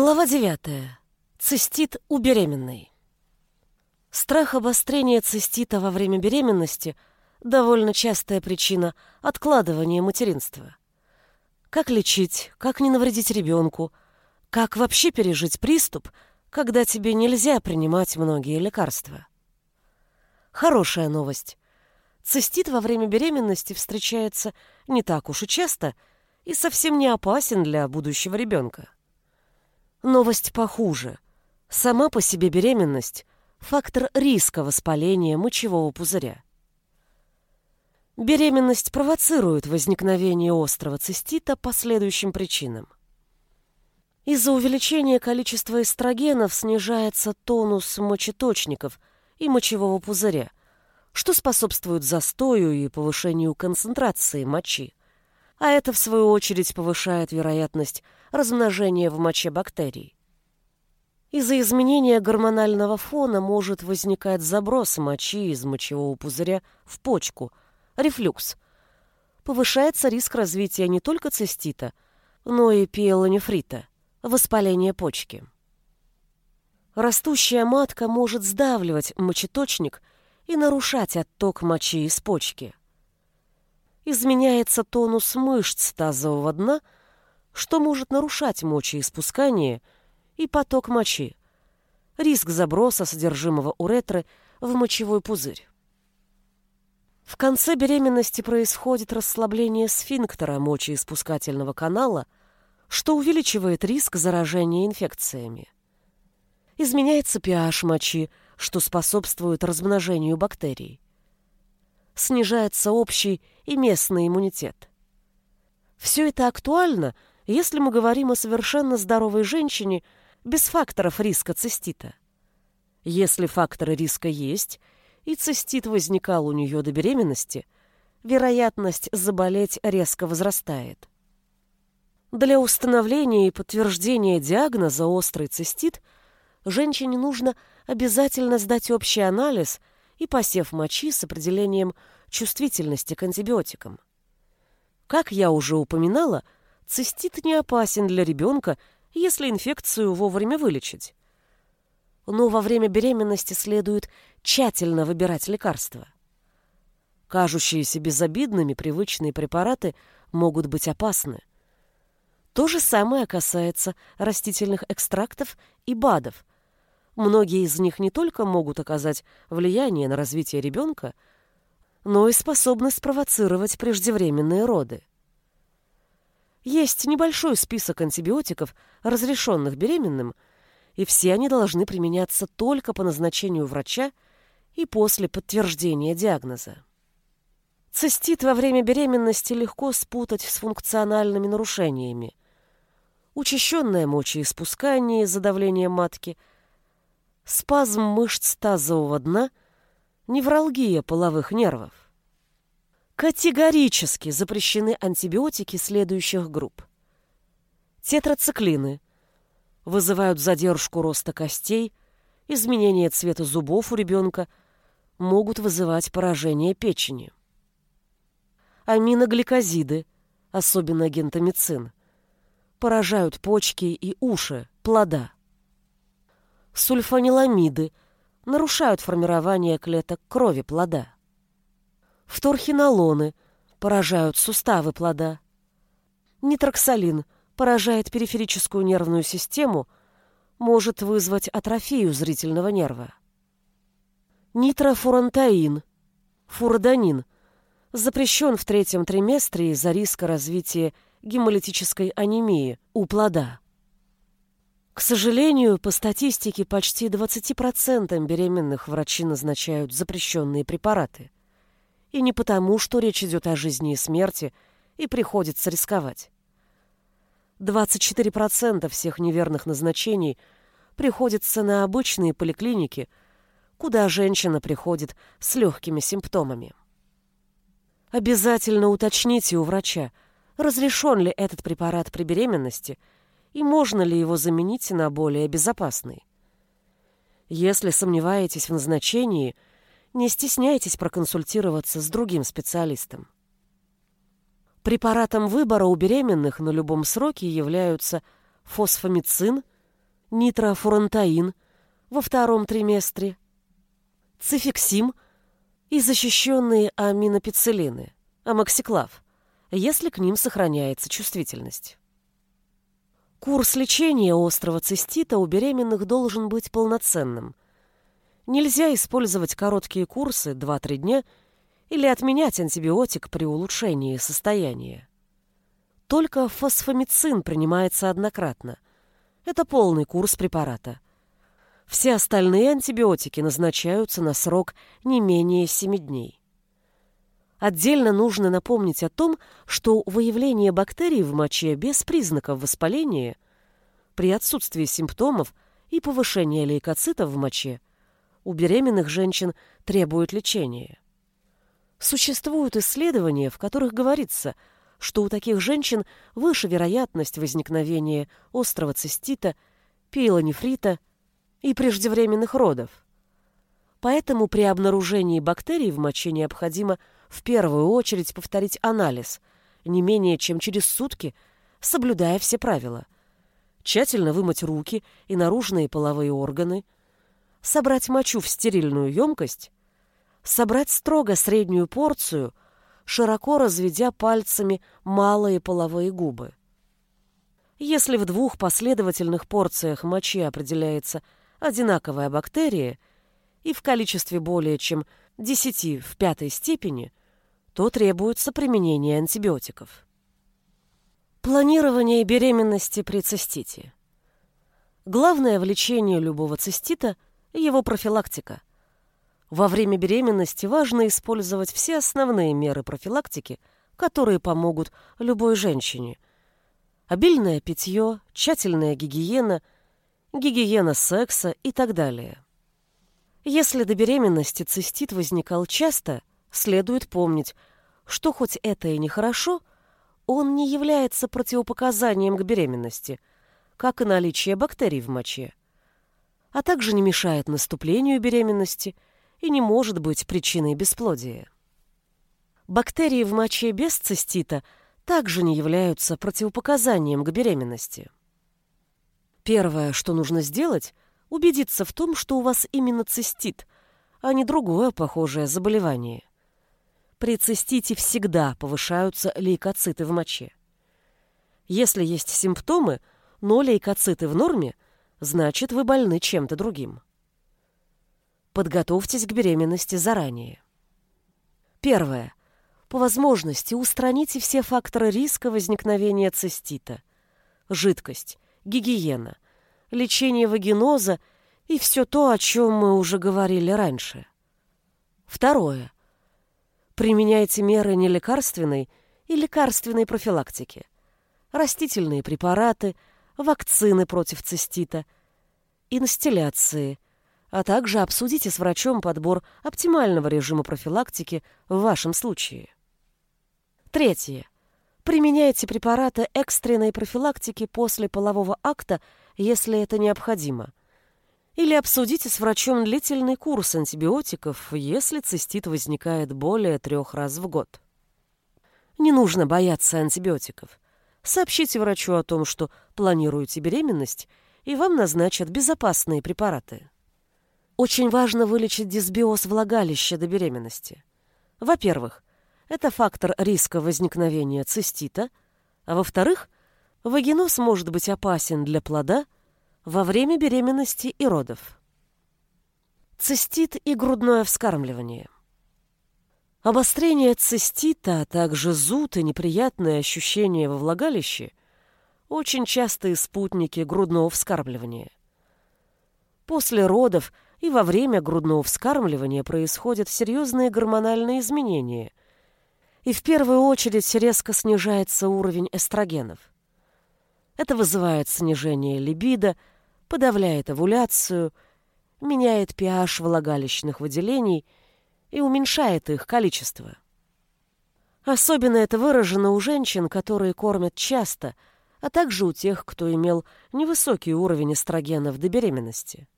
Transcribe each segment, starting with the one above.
Глава 9. Цистит у беременной. Страх обострения цистита во время беременности – довольно частая причина откладывания материнства. Как лечить, как не навредить ребенку, как вообще пережить приступ, когда тебе нельзя принимать многие лекарства. Хорошая новость. Цистит во время беременности встречается не так уж и часто и совсем не опасен для будущего ребенка. Новость похуже. Сама по себе беременность – фактор риска воспаления мочевого пузыря. Беременность провоцирует возникновение острого цистита по следующим причинам. Из-за увеличения количества эстрогенов снижается тонус мочеточников и мочевого пузыря, что способствует застою и повышению концентрации мочи а это, в свою очередь, повышает вероятность размножения в моче бактерий. Из-за изменения гормонального фона может возникать заброс мочи из мочевого пузыря в почку, рефлюкс. Повышается риск развития не только цистита, но и пиелонефрита, воспаления почки. Растущая матка может сдавливать мочеточник и нарушать отток мочи из почки изменяется тонус мышц тазового дна, что может нарушать мочеиспускание и поток мочи, риск заброса содержимого уретры в мочевой пузырь. В конце беременности происходит расслабление сфинктера мочеиспускательного канала, что увеличивает риск заражения инфекциями. Изменяется pH мочи, что способствует размножению бактерий снижается общий и местный иммунитет. Все это актуально, если мы говорим о совершенно здоровой женщине без факторов риска цистита. Если факторы риска есть, и цистит возникал у нее до беременности, вероятность заболеть резко возрастает. Для установления и подтверждения диагноза острый цистит женщине нужно обязательно сдать общий анализ – и посев мочи с определением чувствительности к антибиотикам. Как я уже упоминала, цистит не опасен для ребенка, если инфекцию вовремя вылечить. Но во время беременности следует тщательно выбирать лекарства. Кажущиеся безобидными привычные препараты могут быть опасны. То же самое касается растительных экстрактов и БАДов, Многие из них не только могут оказать влияние на развитие ребенка, но и способны спровоцировать преждевременные роды. Есть небольшой список антибиотиков, разрешенных беременным, и все они должны применяться только по назначению врача и после подтверждения диагноза. Цистит во время беременности легко спутать с функциональными нарушениями. Учащенное мочеиспускание из-за давления матки – спазм мышц тазового дна, невралгия половых нервов. Категорически запрещены антибиотики следующих групп. Тетрациклины вызывают задержку роста костей, изменение цвета зубов у ребенка, могут вызывать поражение печени. Аминогликозиды, особенно гентамицин, поражают почки и уши плода сульфаниламиды нарушают формирование клеток крови плода. Фторхинолоны поражают суставы плода. Нитроксалин поражает периферическую нервную систему, может вызвать атрофию зрительного нерва. Нитрофурантаин, фурадонин, запрещен в третьем триместре из-за риска развития гемолитической анемии у плода. К сожалению, по статистике почти 20% беременных врачи назначают запрещенные препараты. И не потому, что речь идет о жизни и смерти, и приходится рисковать. 24% всех неверных назначений приходится на обычные поликлиники, куда женщина приходит с легкими симптомами. Обязательно уточните у врача, разрешен ли этот препарат при беременности – и можно ли его заменить на более безопасный. Если сомневаетесь в назначении, не стесняйтесь проконсультироваться с другим специалистом. Препаратом выбора у беременных на любом сроке являются фосфомицин, нитрофурантаин во втором триместре, цификсим и защищенные аминопицилины, амоксиклав, если к ним сохраняется чувствительность. Курс лечения острого цистита у беременных должен быть полноценным. Нельзя использовать короткие курсы 2-3 дня или отменять антибиотик при улучшении состояния. Только фосфомицин принимается однократно. Это полный курс препарата. Все остальные антибиотики назначаются на срок не менее 7 дней. Отдельно нужно напомнить о том, что выявление бактерий в моче без признаков воспаления, при отсутствии симптомов и повышения лейкоцитов в моче у беременных женщин требует лечения. Существуют исследования, в которых говорится, что у таких женщин выше вероятность возникновения острого цистита, пиелонефрита и преждевременных родов. Поэтому при обнаружении бактерий в моче необходимо в первую очередь повторить анализ не менее чем через сутки, соблюдая все правила. Тщательно вымыть руки и наружные половые органы, собрать мочу в стерильную емкость, собрать строго среднюю порцию, широко разведя пальцами малые половые губы. Если в двух последовательных порциях мочи определяется одинаковая бактерия и в количестве более чем 10 в пятой степени, то требуется применение антибиотиков. Планирование беременности при цистите. Главное в лечении любого цистита – его профилактика. Во время беременности важно использовать все основные меры профилактики, которые помогут любой женщине. Обильное питье, тщательная гигиена, гигиена секса и так далее. Если до беременности цистит возникал часто, следует помнить, что хоть это и нехорошо, он не является противопоказанием к беременности, как и наличие бактерий в моче, а также не мешает наступлению беременности и не может быть причиной бесплодия. Бактерии в моче без цистита также не являются противопоказанием к беременности. Первое, что нужно сделать, убедиться в том, что у вас именно цистит, а не другое похожее заболевание. При цистите всегда повышаются лейкоциты в моче. Если есть симптомы, но лейкоциты в норме, значит вы больны чем-то другим. Подготовьтесь к беременности заранее. Первое. По возможности устраните все факторы риска возникновения цистита. Жидкость, гигиена, лечение вагиноза и все то, о чем мы уже говорили раньше. Второе. Применяйте меры нелекарственной и лекарственной профилактики. Растительные препараты, вакцины против цистита, инстилляции, а также обсудите с врачом подбор оптимального режима профилактики в вашем случае. Третье. Применяйте препараты экстренной профилактики после полового акта, если это необходимо. Или обсудите с врачом длительный курс антибиотиков, если цистит возникает более трех раз в год. Не нужно бояться антибиотиков. Сообщите врачу о том, что планируете беременность, и вам назначат безопасные препараты. Очень важно вылечить дисбиоз влагалища до беременности. Во-первых, это фактор риска возникновения цистита, а во-вторых, вагиноз может быть опасен для плода – во время беременности и родов. Цистит и грудное вскармливание. Обострение цистита, а также зуд и неприятные ощущения во влагалище очень частые спутники грудного вскармливания. После родов и во время грудного вскармливания происходят серьезные гормональные изменения, и в первую очередь резко снижается уровень эстрогенов. Это вызывает снижение либидо, подавляет овуляцию, меняет pH влагалищных выделений и уменьшает их количество. Особенно это выражено у женщин, которые кормят часто, а также у тех, кто имел невысокий уровень эстрогенов до беременности.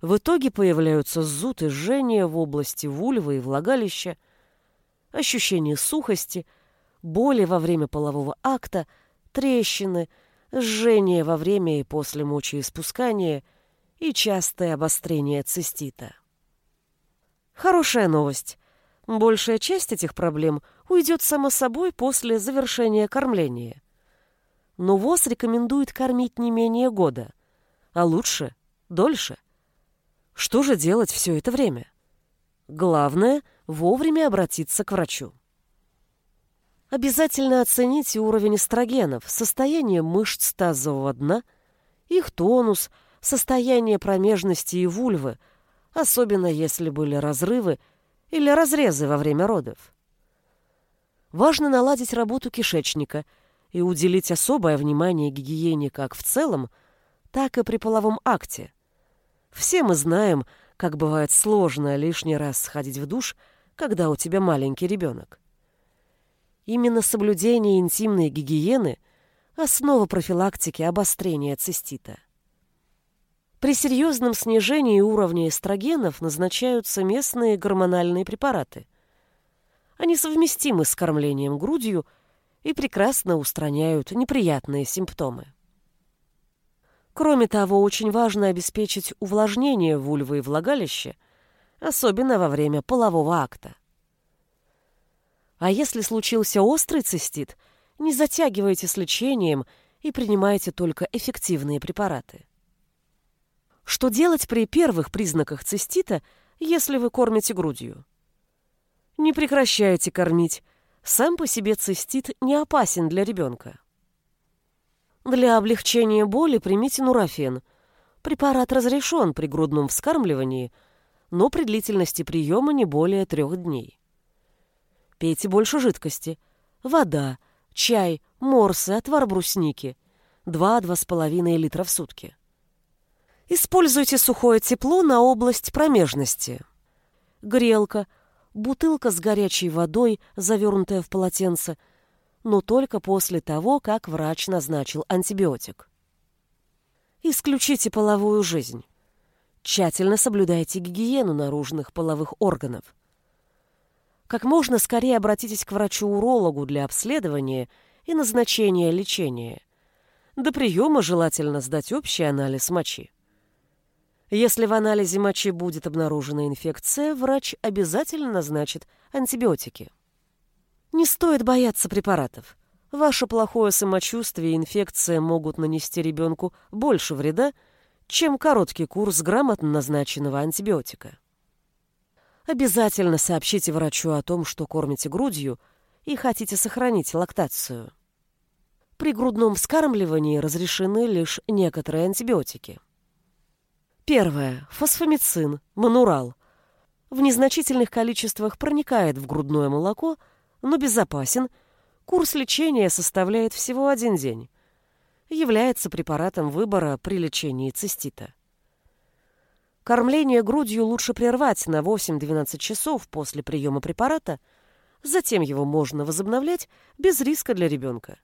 В итоге появляются зуд и жжение в области вульвы и влагалища, ощущение сухости, боли во время полового акта, трещины, жжение во время и после мочеиспускания и частое обострение цистита. Хорошая новость. Большая часть этих проблем уйдет само собой после завершения кормления. Но ВОЗ рекомендует кормить не менее года, а лучше – дольше. Что же делать все это время? Главное – вовремя обратиться к врачу. Обязательно оцените уровень эстрогенов, состояние мышц тазового дна, их тонус, состояние промежности и вульвы, особенно если были разрывы или разрезы во время родов. Важно наладить работу кишечника и уделить особое внимание гигиене как в целом, так и при половом акте. Все мы знаем, как бывает сложно лишний раз сходить в душ, когда у тебя маленький ребенок. Именно соблюдение интимной гигиены – основа профилактики обострения цистита. При серьезном снижении уровня эстрогенов назначаются местные гормональные препараты. Они совместимы с кормлением грудью и прекрасно устраняют неприятные симптомы. Кроме того, очень важно обеспечить увлажнение вульвы и влагалища, особенно во время полового акта. А если случился острый цистит, не затягивайте с лечением и принимайте только эффективные препараты. Что делать при первых признаках цистита, если вы кормите грудью? Не прекращайте кормить. Сам по себе цистит не опасен для ребенка. Для облегчения боли примите нурофен. Препарат разрешен при грудном вскармливании, но при длительности приема не более трех дней. Пейте больше жидкости. Вода, чай, морсы, отвар брусники. 2-2,5 литра в сутки. Используйте сухое тепло на область промежности. Грелка, бутылка с горячей водой, завернутая в полотенце, но только после того, как врач назначил антибиотик. Исключите половую жизнь. Тщательно соблюдайте гигиену наружных половых органов. Как можно скорее обратитесь к врачу-урологу для обследования и назначения лечения. До приема желательно сдать общий анализ мочи. Если в анализе мочи будет обнаружена инфекция, врач обязательно назначит антибиотики. Не стоит бояться препаратов. Ваше плохое самочувствие и инфекция могут нанести ребенку больше вреда, чем короткий курс грамотно назначенного антибиотика. Обязательно сообщите врачу о том, что кормите грудью и хотите сохранить лактацию. При грудном вскармливании разрешены лишь некоторые антибиотики. Первое. Фосфомицин, манурал. В незначительных количествах проникает в грудное молоко, но безопасен. Курс лечения составляет всего один день. Является препаратом выбора при лечении цистита. Кормление грудью лучше прервать на 8-12 часов после приема препарата, затем его можно возобновлять без риска для ребенка.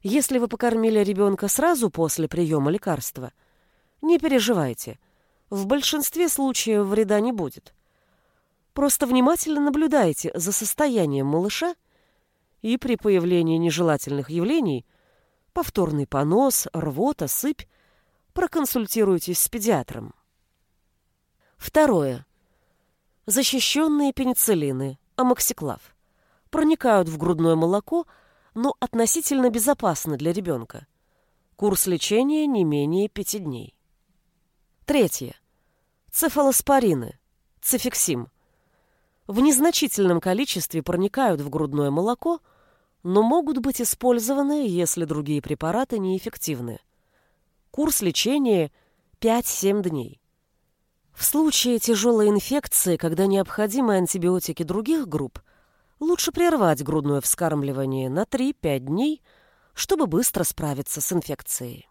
Если вы покормили ребенка сразу после приема лекарства – не переживайте. В большинстве случаев вреда не будет. Просто внимательно наблюдайте за состоянием малыша и при появлении нежелательных явлений повторный понос, рвота, сыпь проконсультируйтесь с педиатром. Второе. Защищенные пенициллины, амоксиклав, проникают в грудное молоко, но относительно безопасны для ребенка. Курс лечения не менее пяти дней. Третье. Цефалоспорины, цификсим. В незначительном количестве проникают в грудное молоко, но могут быть использованы, если другие препараты неэффективны. Курс лечения 5-7 дней. В случае тяжелой инфекции, когда необходимы антибиотики других групп, лучше прервать грудное вскармливание на 3-5 дней, чтобы быстро справиться с инфекцией.